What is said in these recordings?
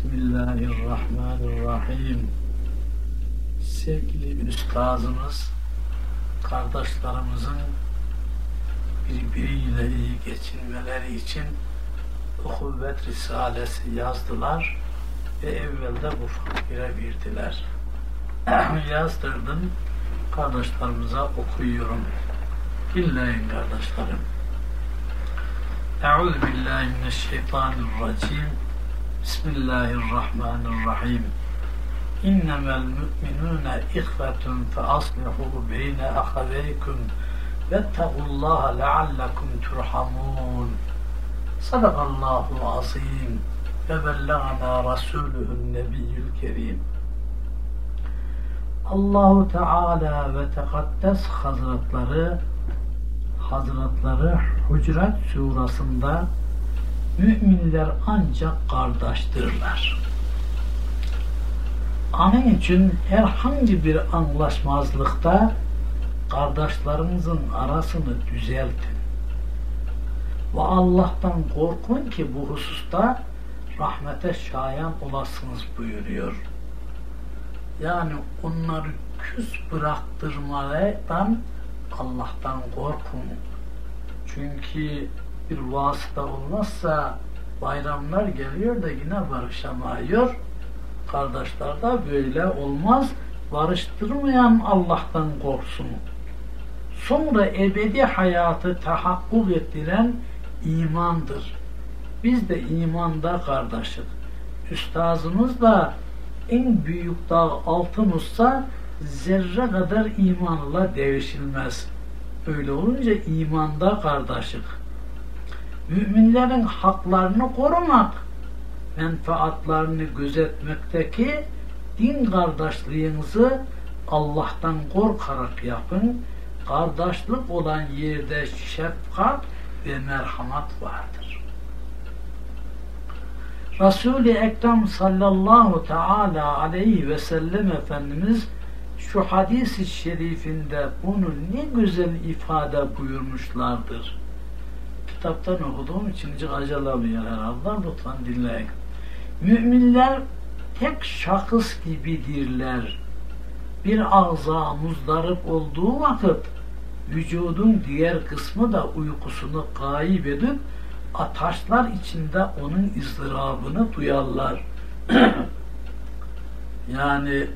Bismillahirrahmanirrahim. Sevgili üstazımız, kardeşlerimizin birbiriyle iyi geçinmeleri için Ukuvvet Risalesi yazdılar ve evvelde bu fakire verdiler. Yazdırdım, kardeşlerimize okuyuyorum. Dinleyin kardeşlerim. Euzu billahi mineşşeytanirracim. Bismillahirrahmanirrahim. İnnemel mü'minûne ihvetun fe aslihu beyne ahaveykum vettakullaha leallekum turhamun. Sadakallahu azim ve bellagana rasuluhun nebiyyül kerim. Allahu Teala ve Tekaddes Hazretleri Hazretleri Hucurat Surası'nda müminler ancak kardeştirler. Onun için herhangi bir anlaşmazlıkta kardeşlerinizin arasını düzeltin. Ve Allah'tan korkun ki bu hususta rahmete şayan olasınız buyuruyor. Yani onları küs bıraktırmadan Allah'tan korkun. Çünkü bir vasıta olmazsa bayramlar geliyor da yine barışamıyor. Kardeşler de böyle olmaz. Barıştırmayan Allah'tan korksun. Sonra ebedi hayatı tahakkuk ettiren imandır. Biz de imanda kardeşik. Üstazımız da en büyük dağ altın zerre kadar imanla devşilmez. Öyle olunca imanda kardeşik. Müminlerin haklarını korumak, menfaatlarını gözetmekteki din kardeşliğinizi Allah'tan korkarak yapın. Kardeşlik olan yerde şefkat ve merhamet vardır. Resul-i Ekrem sallallahu teala aleyhi ve sellem Efendimiz şu hadis-i şerifinde bunu ne güzel ifade buyurmuşlardır. Kitaptan okuduğum için hiç acalamıyor herhalde. Lütfen dinleyin. Müminler tek şahıs gibidirler. Bir ağza muzdarip olduğu vakit vücudun diğer kısmı da uykusunu gayip edip ataşlar içinde onun ızdırabını duyarlar. yani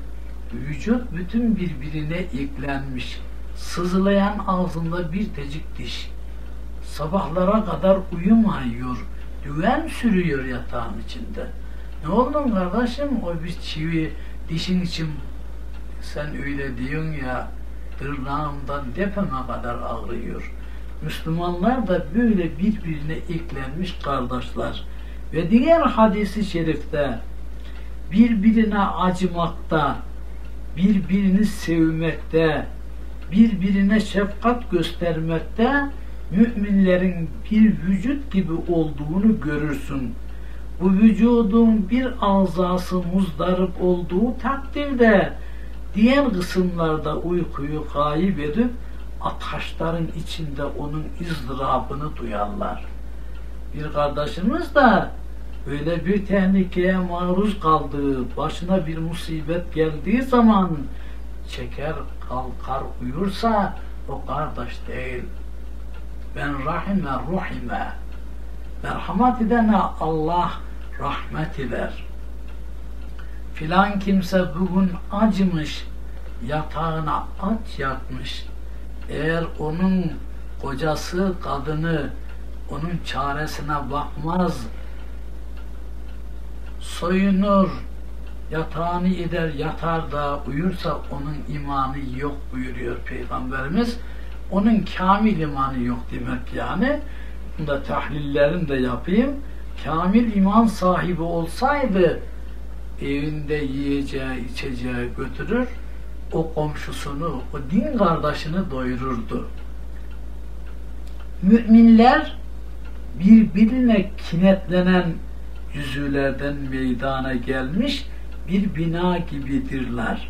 vücut bütün birbirine eklenmiş. Sızlayan ağzında bir tecik diş. Sabahlara kadar uyumayıyor. Düven sürüyor yatağın içinde. Ne oldu kardeşim? O bir çivi dişin için sen öyle diyorsun ya tırnağımdan depeme kadar ağrıyor. Müslümanlar da böyle birbirine eklenmiş kardeşler. Ve diğer hadisi şerifte birbirine acımakta, birbirini sevmekte, birbirine şefkat göstermekte müminlerin bir vücut gibi olduğunu görürsün. Bu vücudun bir azası muzdarip olduğu takdirde diğer kısımlarda uykuyu kayıp edip ataşların içinde onun ızdırabını duyarlar. Bir kardeşimiz de öyle bir tehlikeye maruz kaldığı, başına bir musibet geldiği zaman çeker, kalkar, uyursa o kardeş değil. Ben rahime ruhime. Merhamet edene Allah rahmet eder. Filan kimse bugün acımış, yatağına aç yatmış. Eğer onun kocası, kadını onun çaresine bakmaz, soyunur, yatağını eder, yatar da uyursa onun imanı yok buyuruyor Peygamberimiz. Onun kamil imanı yok demek yani. Bunda tahlillerini de yapayım. Kamil iman sahibi olsaydı evinde yiyeceği, içeceği götürür, o komşusunu, o din kardeşini doyururdu. Müminler birbirine kinetlenen yüzülerden meydana gelmiş bir bina gibidirler.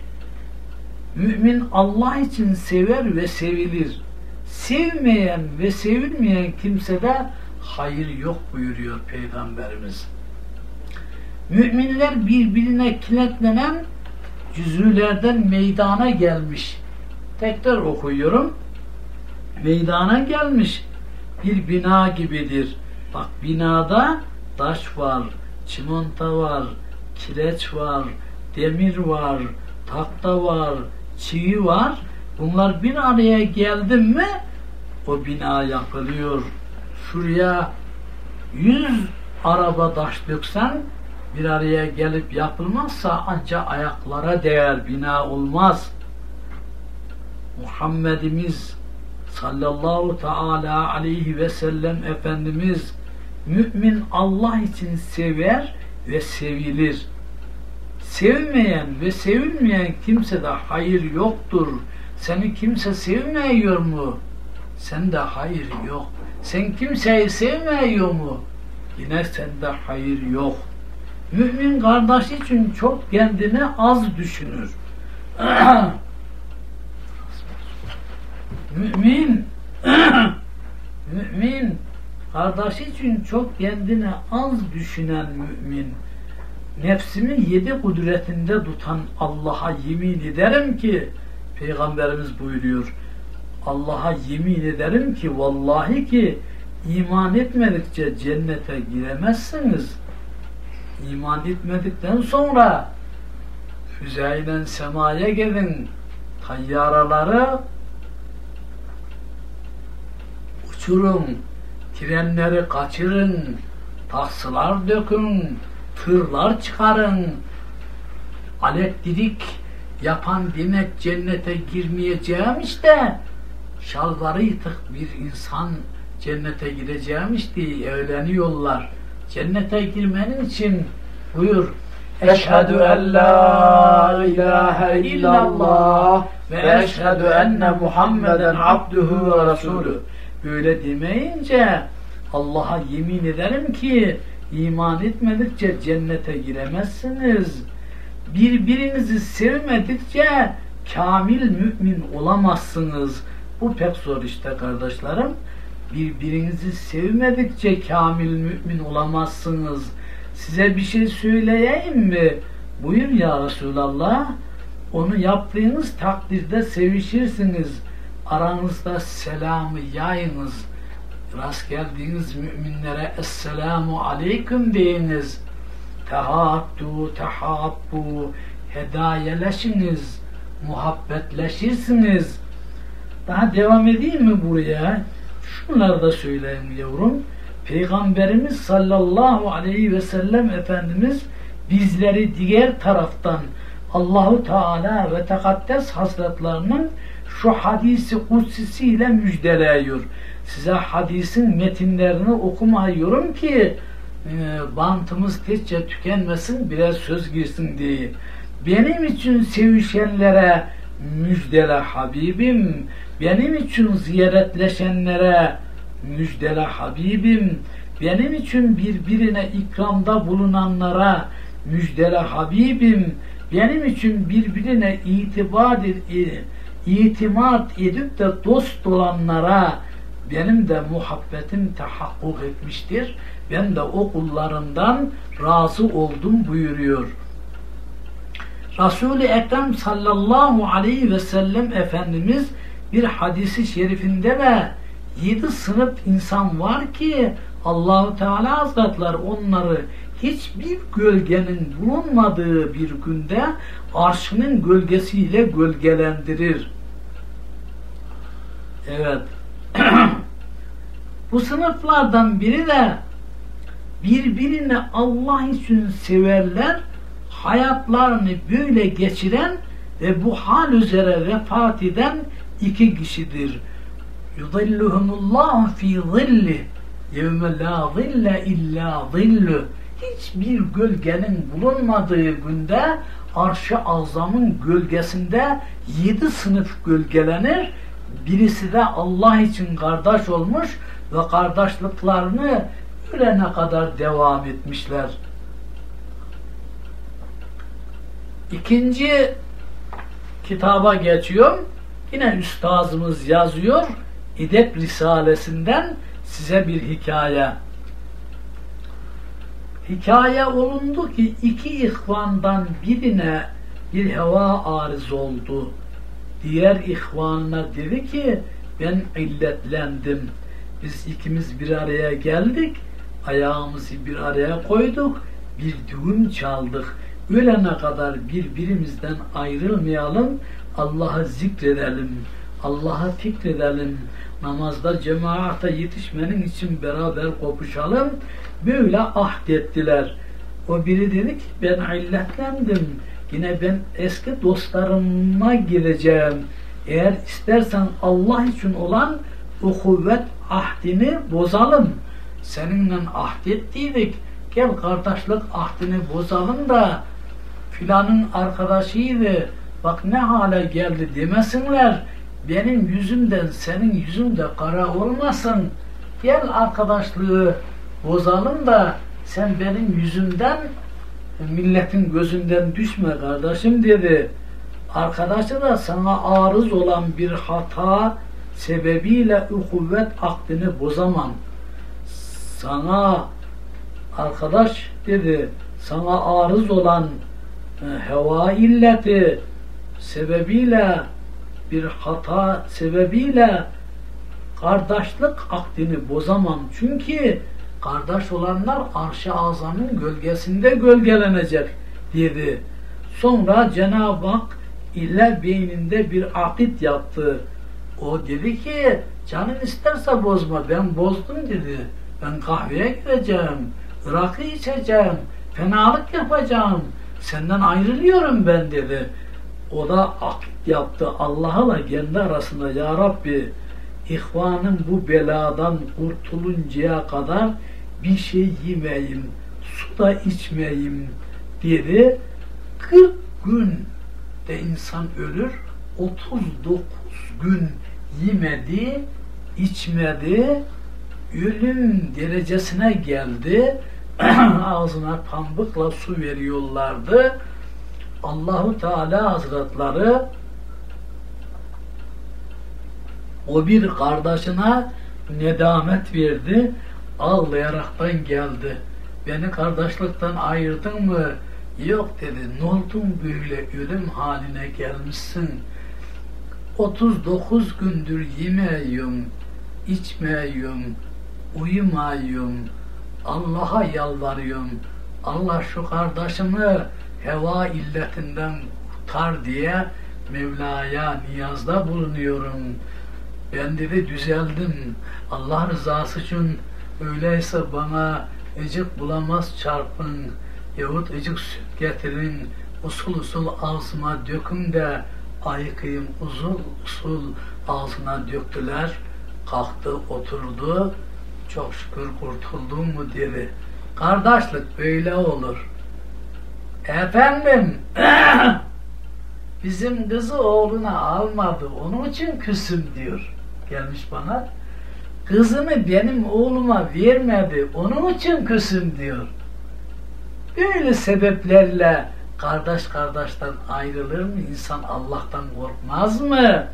Mümin Allah için sever ve sevilir. Sevmeyen ve sevilmeyen kimsede hayır yok buyuruyor Peygamberimiz. Müminler birbirine kinetlenen cüzülerden meydana gelmiş. Tekrar okuyorum. Meydana gelmiş bir bina gibidir. Bak binada taş var, çimento var, kireç var, demir var, tahta var, çivi var. Bunlar bir araya geldi mi o bina yapılıyor. Şuraya yüz araba taş döksen bir araya gelip yapılmazsa ancak ayaklara değer bina olmaz. Muhammedimiz sallallahu teala aleyhi ve sellem Efendimiz mümin Allah için sever ve sevilir. Sevmeyen ve sevilmeyen kimse de hayır yoktur. Seni kimse sevmiyor mu? Sen de hayır yok. Sen kimseyi sevmiyor mu? Yine sende hayır yok. Mümin kardeş için çok kendini az düşünür. mümin mümin kardeş için çok kendini az düşünen mümin nefsimi yedi kudretinde tutan Allah'a yemin ederim ki Peygamberimiz buyuruyor. Allah'a yemin ederim ki vallahi ki iman etmedikçe cennete giremezsiniz. İman etmedikten sonra füzeyle semaya gelin tayyaraları uçurun trenleri kaçırın taksılar dökün tırlar çıkarın. Elektrik yapan demek cennete girmeyeceğim işte şalvarı yıtık bir insan cennete gideceğim işte evleniyorlar. Cennete girmenin için buyur. Eşhedü en la ilahe illallah ve eşhedü enne Muhammeden abduhu ve resulü. Böyle demeyince Allah'a yemin ederim ki iman etmedikçe cennete giremezsiniz. Birbirinizi sevmedikçe kamil mümin olamazsınız. Bu pek zor işte kardeşlerim. Birbirinizi sevmedikçe kamil mümin olamazsınız. Size bir şey söyleyeyim mi? Buyur ya Resulallah. Onu yaptığınız takdirde sevişirsiniz. Aranızda selamı yayınız. Rast geldiğiniz müminlere Esselamu Aleyküm deyiniz. Tehattu, tehabbu, hedayeleşiniz, muhabbetleşirsiniz daha devam edeyim mi buraya? Şunları da söyleyeyim yavrum. Peygamberimiz sallallahu aleyhi ve sellem Efendimiz bizleri diğer taraftan Allahu Teala ve Tekaddes Hazretlerinin şu hadisi kutsisiyle müjdeleyiyor. Size hadisin metinlerini okumayıyorum ki e, bantımız tezce tükenmesin birer söz girsin diye. Benim için sevişenlere müjdele Habibim benim için ziyaretleşenlere müjdele Habibim, benim için birbirine ikramda bulunanlara müjdele Habibim, benim için birbirine itibar, itimat edip de dost olanlara benim de muhabbetim tahakkuk etmiştir. Ben de o kullarından razı oldum buyuruyor. Resul-i Ekrem sallallahu aleyhi ve sellem Efendimiz bir hadisi şerifinde de yedi sınıf insan var ki Allahu Teala Hazretleri onları hiçbir gölgenin bulunmadığı bir günde arşının gölgesiyle gölgelendirir. Evet. Bu sınıflardan biri de birbirini Allah için severler, hayatlarını böyle geçiren ve bu hal üzere vefat eden iki kişidir. Yudilluhumullahu fi zilli yevme la zille illa zillu hiçbir gölgenin bulunmadığı günde arş-ı azamın gölgesinde yedi sınıf gölgelenir. Birisi de Allah için kardeş olmuş ve kardeşliklerini ölene kadar devam etmişler. İkinci kitaba geçiyorum. Yine üstazımız yazıyor. İdep Risalesinden size bir hikaye. hikaye olundu ki iki ihvandan birine bir heva arız oldu. Diğer ihvanına dedi ki ben illetlendim. Biz ikimiz bir araya geldik. Ayağımızı bir araya koyduk. Bir düğün çaldık. Ölene kadar birbirimizden ayrılmayalım. Allah'ı zikredelim. Allah'a fikredelim. Namazda cemaate yetişmenin için beraber kopuşalım. Böyle ahdettiler. O biri dedi ki ben illetlendim. Yine ben eski dostlarıma gireceğim. Eğer istersen Allah için olan o kuvvet ahdini bozalım. Seninle ahdettiydik. Gel kardeşlik ahdini bozalım da filanın arkadaşıydı. Bak ne hale geldi demesinler. Benim yüzümden senin yüzünde kara olmasın. Gel arkadaşlığı bozalım da sen benim yüzümden milletin gözünden düşme kardeşim dedi. Arkadaşı da sana arız olan bir hata sebebiyle kuvvet akdini bozamam. Sana arkadaş dedi, sana arız olan e, heva illeti sebebiyle bir hata sebebiyle kardeşlik akdini bozamam. Çünkü kardeş olanlar arş-ı azamın gölgesinde gölgelenecek dedi. Sonra Cenab-ı Hak ile beyninde bir akit yaptı. O dedi ki canın isterse bozma ben bozdum dedi. Ben kahveye gideceğim, rakı içeceğim, fenalık yapacağım. Senden ayrılıyorum ben dedi. O da akit yaptı Allah'la kendi arasında Ya Rabbi ihvanım bu beladan kurtuluncaya kadar bir şey yemeyim, su da içmeyim dedi. 40 gün de insan ölür, 39 gün yemedi, içmedi, ölüm derecesine geldi. Ağzına pambıkla su veriyorlardı. Allahu Teala Hazretleri o bir kardeşine nedamet verdi. Ağlayaraktan geldi. Beni kardeşlikten ayırdın mı? Yok dedi. Ne oldun böyle ölüm haline gelmişsin? 39 gündür yemiyorum, içmiyorum, uyumayım, Allah'a yalvarıyorum. Allah şu kardeşimi heva illetinden kurtar diye Mevla'ya niyazda bulunuyorum. Ben dedi düzeldim. Allah rızası için öyleyse bana ecik bulamaz çarpın yahut ecik süt getirin usul usul ağzıma dökün de ayıkayım uzun usul ağzına döktüler. Kalktı oturdu. Çok şükür kurtuldum mu dedi. Kardeşlik böyle olur. Efendim bizim kızı oğluna almadı. Onun için küsüm diyor. Gelmiş bana. Kızımı benim oğluma vermedi. Onun için küsüm diyor. Böyle sebeplerle kardeş kardeşten ayrılır mı? İnsan Allah'tan korkmaz mı?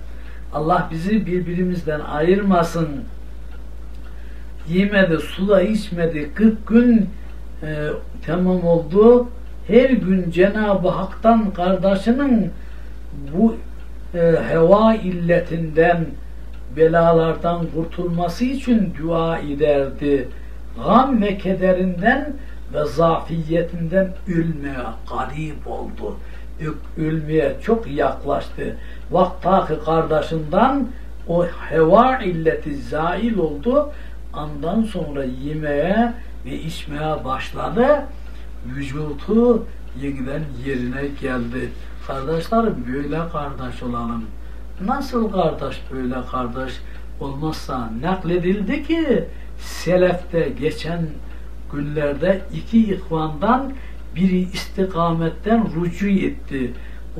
Allah bizi birbirimizden ayırmasın. Yemedi, suda içmedi. 40 gün e, tamam oldu. Her gün Cenab-ı Hak'tan kardeşinin bu e, heva illetinden belalardan kurtulması için dua ederdi. Gam ve kederinden ve zafiyetinden ölmeye garip oldu. Ölmeye çok yaklaştı. Vaktaki kardeşinden o heva illeti zail oldu. Andan sonra yemeye ve içmeye başladı. Vücutu yeniden yerine geldi. Kardeşlerim böyle kardeş olalım. Nasıl kardeş böyle kardeş olmazsa nakledildi ki selefte geçen günlerde iki ihvandan biri istikametten rücu etti.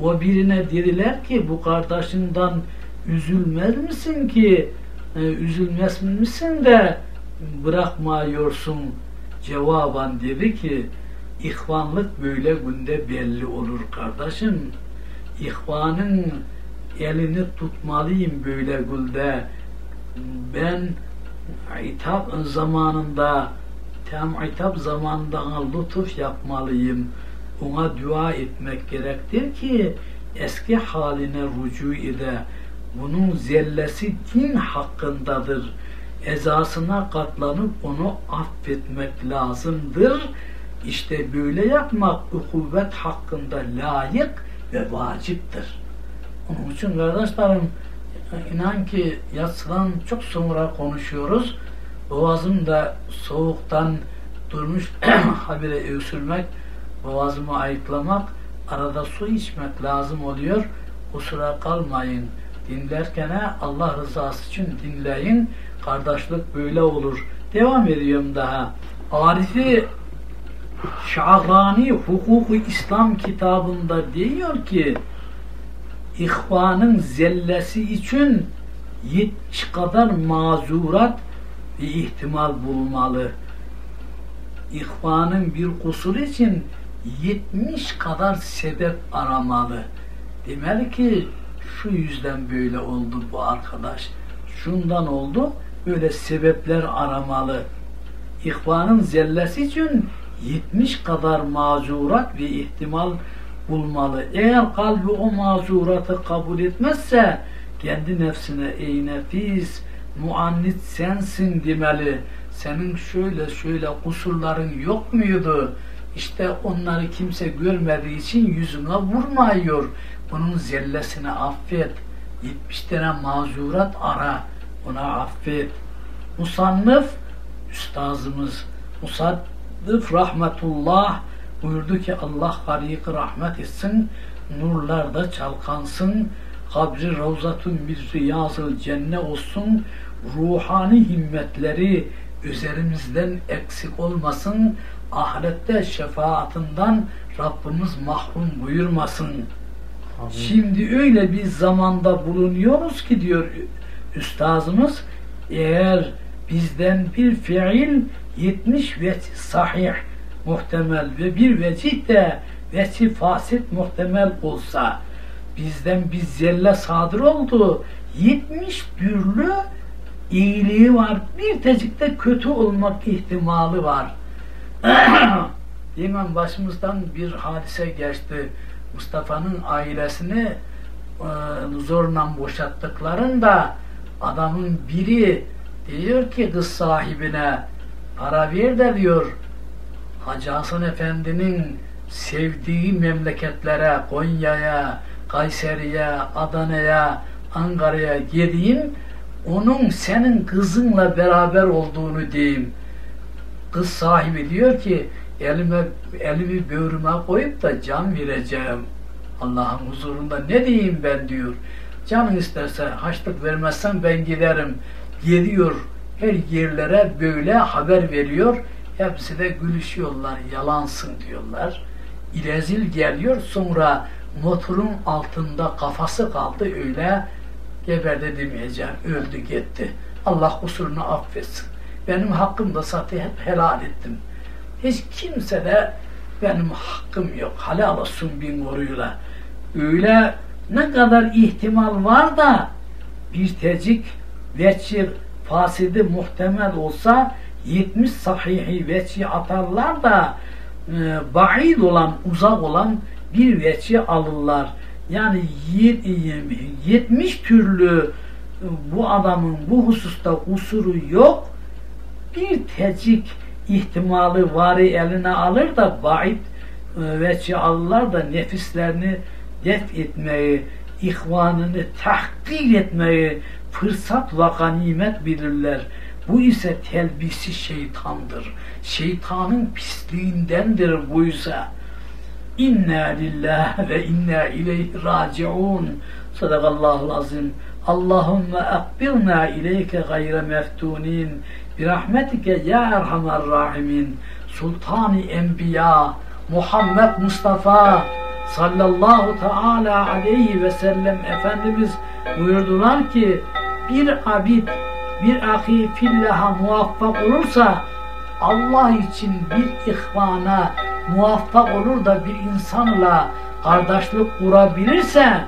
O birine dediler ki bu kardeşinden üzülmez misin ki e, üzülmez misin de bırakmıyorsun cevaban dedi ki ihvanlık böyle günde belli olur kardeşim. İhvanın elini tutmalıyım böyle günde. Ben itap zamanında tem'itap zamandan lütuf yapmalıyım. Ona dua etmek gerektir ki eski haline rücu ede. Bunun zellesi din hakkındadır. Ezasına katlanıp onu affetmek lazımdır. İşte böyle yapmak ukubet hakkında layık ve vaciptir. Onun için kardeşlerim inan ki yatsıdan çok sonra konuşuyoruz. Boğazım da soğuktan durmuş habire öksürmek, boğazımı ayıklamak, arada su içmek lazım oluyor. Kusura kalmayın. Dinlerken Allah rızası için dinleyin. Kardeşlik böyle olur. Devam ediyorum daha. Arifi Şahrani Hukuku İslam kitabında diyor ki ihvanın zellesi için 70 kadar mazurat ve ihtimal bulmalı. İhvanın bir kusur için 70 kadar sebep aramalı. Demeli ki şu yüzden böyle oldu bu arkadaş. Şundan oldu. Böyle sebepler aramalı. İhvanın zellesi için 70 kadar mazurat ve ihtimal bulmalı. Eğer kalbi o mazuratı kabul etmezse kendi nefsine ey nefis muannit sensin demeli. Senin şöyle şöyle kusurların yok muydu? İşte onları kimse görmediği için yüzüne vurmuyor. Bunun zellesini affet. 70 tane mazurat ara. Ona affet. Musannıf üstazımız Musannıf rahmetullah buyurdu ki Allah hariki rahmet etsin, nurlarda çalkansın, kabri ravzatun bir riyazıl cennet olsun, ruhani himmetleri üzerimizden eksik olmasın, ahirette şefaatinden Rabbimiz mahrum buyurmasın. Şimdi öyle bir zamanda bulunuyoruz ki diyor üstazımız, eğer bizden bir fiil 70 ve sahih muhtemel ve bir vecih de vecih fasit muhtemel olsa bizden bir zelle sadır oldu 70 türlü iyiliği var bir tecikte kötü olmak ihtimali var. Hemen başımızdan bir hadise geçti Mustafa'nın ailesini e, zorla boşattıklarında adamın biri diyor ki kız sahibine para ver de diyor Hacı Hasan Efendi'nin sevdiği memleketlere, Konya'ya, Kayseri'ye, Adana'ya, Ankara'ya gideyim, onun senin kızınla beraber olduğunu diyeyim. Kız sahibi diyor ki, elime, elimi böğrüme koyup da can vereceğim. Allah'ın huzurunda ne diyeyim ben diyor. Canın isterse haçlık vermezsen ben giderim. Geliyor her yerlere böyle haber veriyor. Hepsi de gülüşüyorlar, yalansın diyorlar. İlezil geliyor sonra motorun altında kafası kaldı öyle geberdi demeyeceğim, öldü gitti. Allah kusurunu affetsin. Benim hakkım da zaten hep helal ettim. Hiç kimse de benim hakkım yok. Halal olsun bin koruyla. Öyle ne kadar ihtimal var da bir tecik veçir fasidi muhtemel olsa 70 sahihi veçi atarlar da e, baid olan, uzak olan bir veçi alırlar. Yani 70 türlü e, bu adamın bu hususta kusuru yok. Bir tecik ihtimali vari eline alır da baid e, veçi alırlar da nefislerini def etmeyi, ihvanını tahkir etmeyi fırsat ve ganimet bilirler. Bu ise telbisi şeytandır. Şeytanın pisliğindendir bu ise. İnna lillah ve inna ileyhi raciun. Sadakallahu azim. Allahümme akbirna ileyke gayre meftunin. Birahmetike ya erhamer rahimin. Sultani Enbiya Muhammed Mustafa sallallahu teala aleyhi ve sellem Efendimiz buyurdular ki bir abid bir ahi fillaha muvaffak olursa Allah için bir ihvana muvaffak olur da bir insanla kardeşlik kurabilirse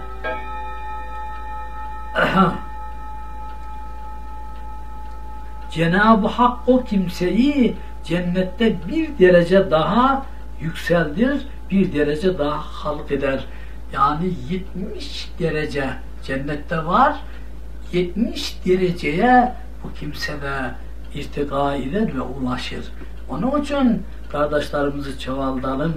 Cenab-ı Hak o kimseyi cennette bir derece daha yükseldir, bir derece daha halk eder. Yani 70 derece cennette var, 70 dereceye bu kimse de irtika eder ve ulaşır. Onun için kardeşlerimizi çoğaltalım,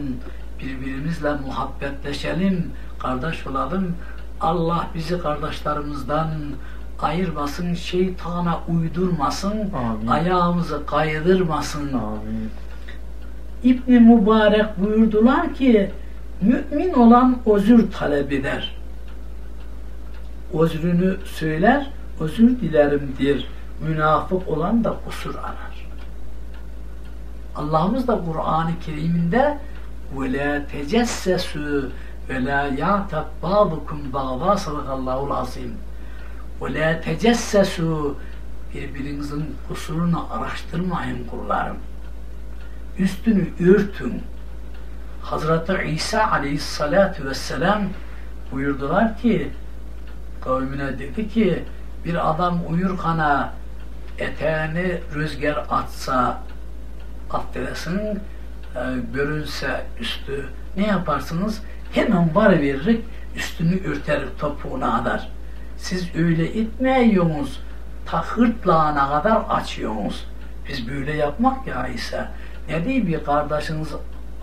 birbirimizle muhabbetleşelim, kardeş olalım. Allah bizi kardeşlerimizden ayırmasın, şeytana uydurmasın, Amin. ayağımızı kaydırmasın. Amin. İbn Mübarek buyurdular ki mümin olan özür talep eder. Özrünü söyler, özür dilerim der. Münafık olan da kusur arar. Allah'ımız da Kur'an-ı Kerim'inde وَلَا تَجَسَّسُوا وَلَا يَعْتَبْ بَعْضُكُمْ بَعْضًا Sadakallahul azim. وَلَا تَجَسَّسُوا Birbirinizin kusurunu araştırmayın kullarım. Üstünü örtün. Hazreti İsa aleyhissalatu vesselam buyurdular ki kavmine dedi ki bir adam uyurkana eteğini rüzgar atsa affedersin e, görünse üstü ne yaparsınız? Hemen var veririk üstünü örterik topuğuna kadar. Siz öyle itmiyorsunuz. Ta hırtlağına kadar açıyorsunuz. Biz böyle yapmak ya ise ne diyeyim bir kardeşiniz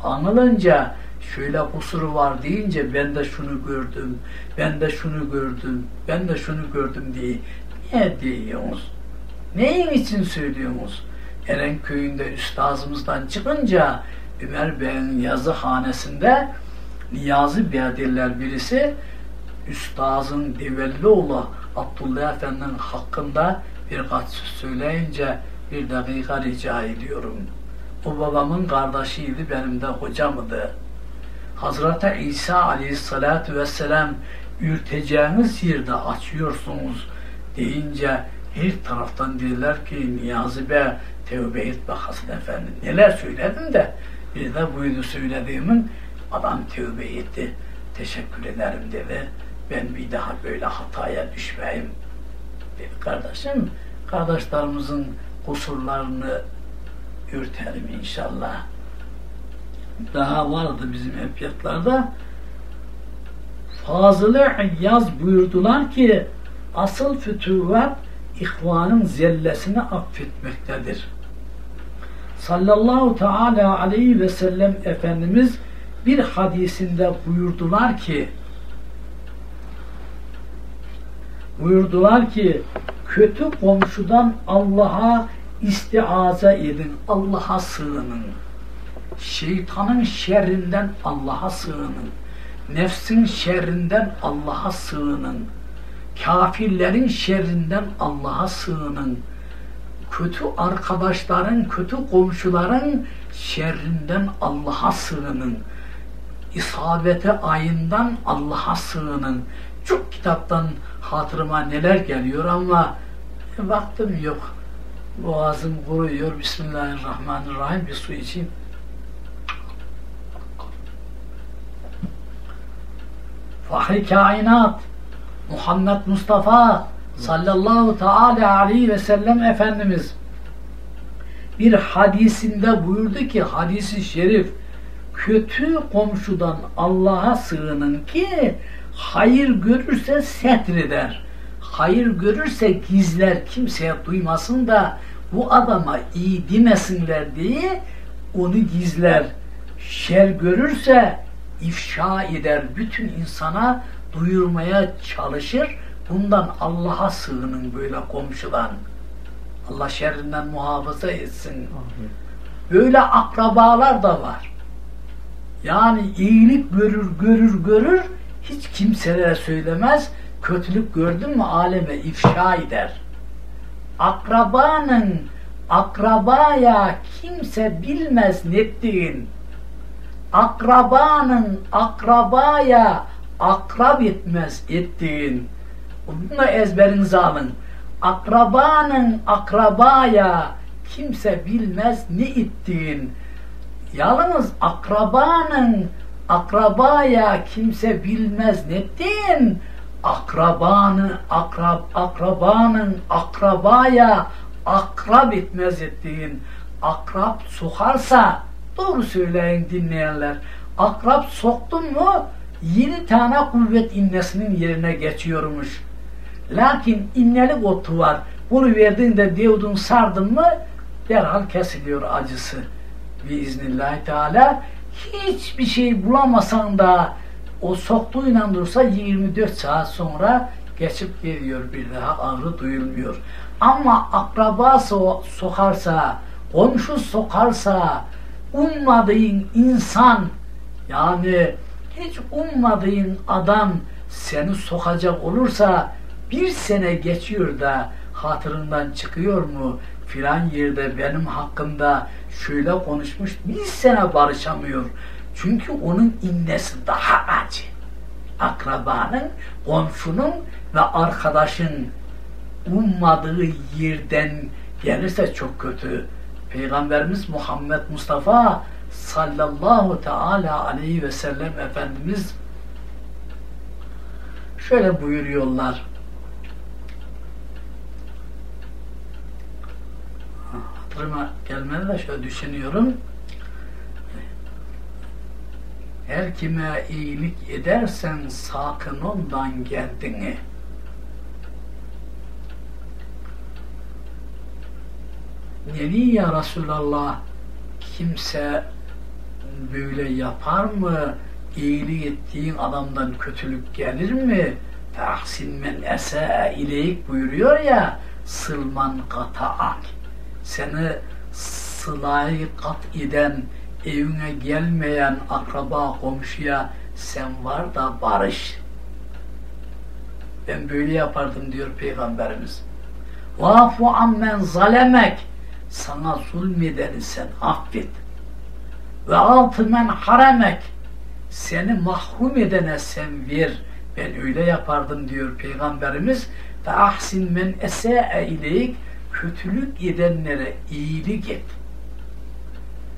anılınca şöyle kusuru var deyince ben de şunu gördüm, ben de şunu gördüm, ben de şunu gördüm diye niye diyorsunuz? Neyin için söylüyorsunuz? Eren köyünde üstazımızdan çıkınca Ömer Bey'in yazı hanesinde Niyazi Bey'dirler birisi Üstazın Devellioğlu Abdullah Efendi'nin hakkında birkaç söz söyleyince bir dakika rica ediyorum. O babamın kardeşiydi, benim de hocamdı. Hazreti İsa aleyhissalatu vesselam ürteceğiniz yerde açıyorsunuz deyince her taraftan dediler ki Niyazi Bey tevbe et be Hasan Efendi. Neler söyledim de bir de buydu söylediğimin adam tevbe etti. Teşekkür ederim dedi. Ben bir daha böyle hataya düşmeyeyim dedi kardeşim. Kardeşlerimizin kusurlarını örtelim inşallah. Daha vardı bizim epiyatlarda. Fazıl-ı İyyaz buyurdular ki asıl fütuhat ihvanın zellesini affetmektedir. Sallallahu teala aleyhi ve sellem Efendimiz bir hadisinde buyurdular ki buyurdular ki kötü komşudan Allah'a istiaza edin, Allah'a sığının. Şeytanın şerrinden Allah'a sığının. Nefsin şerrinden Allah'a sığının. Kafirlerin şerrinden Allah'a sığının. Kötü arkadaşların, kötü komşuların şerrinden Allah'a sığının. İsabete ayından Allah'a sığının. Çok kitaptan hatırıma neler geliyor ama vaktim yok. Boğazım kuruyor. Bismillahirrahmanirrahim. Bir su içeyim. Fahri kainat Muhammed Mustafa sallallahu teala aleyhi ve sellem Efendimiz bir hadisinde buyurdu ki hadisi şerif kötü komşudan Allah'a sığının ki hayır görürse setreder. Hayır görürse gizler kimseye duymasın da bu adama iyi demesinler diye onu gizler. Şer görürse ifşa eder. Bütün insana duyurmaya çalışır. Bundan Allah'a sığının böyle komşudan. Allah şerrinden muhafaza etsin. Böyle akrabalar da var. Yani iyilik görür, görür, görür, hiç kimselere söylemez. Kötülük gördün mü aleme ifşa eder. Akrabanın akrabaya kimse bilmez nettiğin. Akrabanın akrabaya akrab etmez ettiğin. Bunu da ezberinize alın. Akrabanın akrabaya kimse bilmez ne ettiğin. Yalnız akrabanın akrabaya kimse bilmez ne ettiğin. Akrabanı akrab akrabanın akrabaya akrab etmez ettiğin. akrap sokarsa doğru söyleyin dinleyenler akrap soktun mu yeni tane kuvvet innesinin yerine geçiyormuş. Lakin innelik otu var. Bunu verdiğinde devdun sardın mı derhal kesiliyor acısı. Biiznillahü Teala hiçbir şey bulamasan da o soktuğuyla dursa 24 saat sonra geçip geliyor bir daha ağrı duyulmuyor. Ama akraba so sokarsa, komşu sokarsa, ummadığın insan yani hiç ummadığın adam seni sokacak olursa bir sene geçiyor da hatırından çıkıyor mu? Filan yerde benim hakkımda şöyle konuşmuş bir sene barışamıyor. Çünkü onun innesi daha acı. Akrabanın, komşunun ve arkadaşın ummadığı yerden gelirse çok kötü. Peygamberimiz Muhammed Mustafa sallallahu teala aleyhi ve sellem Efendimiz şöyle buyuruyorlar. Hatırıma gelmedi de şöyle düşünüyorum. Her kime iyilik edersen sakın ondan geldiğini. Nevi ya Resulallah kimse böyle yapar mı? İyilik ettiğin adamdan kötülük gelir mi? Tahsin men ese ileyik buyuruyor ya sılman kata'ak seni sılayı kat eden evine gelmeyen akraba komşuya sen var da barış. Ben böyle yapardım diyor Peygamberimiz. Vafu ammen zalemek sana zulmedeni sen affet. Ve altı men haremek seni mahrum edene sen ver. Ben öyle yapardım diyor Peygamberimiz. Ve ahsin men ese'e ileyk kötülük edenlere iyilik et.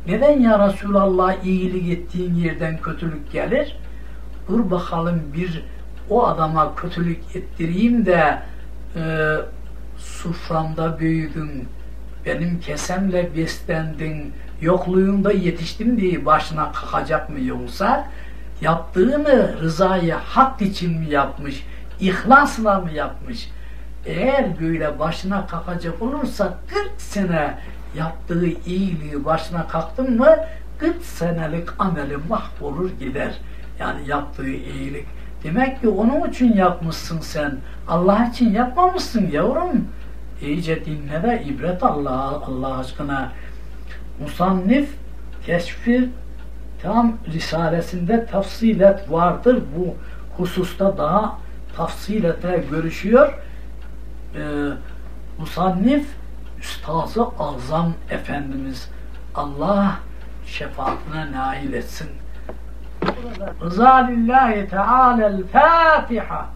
Neden ya Resulallah iyilik ettiğin yerden kötülük gelir? Dur bakalım bir o adama kötülük ettireyim de e, suframda büyüdün benim kesemle beslendin yokluğunda yetiştim diye başına kalkacak mı yoksa yaptığını rızayı hak için mi yapmış ihlasla mı yapmış eğer böyle başına kalkacak olursa 40 sene yaptığı iyiliği başına kalktın mı 40 senelik ameli mahvolur gider. Yani yaptığı iyilik. Demek ki onun için yapmışsın sen. Allah için yapmamışsın yavrum. İyice dinle de ibret Allah Allah aşkına. Musannif keşfi tam risalesinde tafsilet vardır. Bu hususta daha tafsilete görüşüyor ee, musannif Üstazı Azam Efendimiz Allah şefaatine nail etsin. Rıza lillahi teala'l Fatiha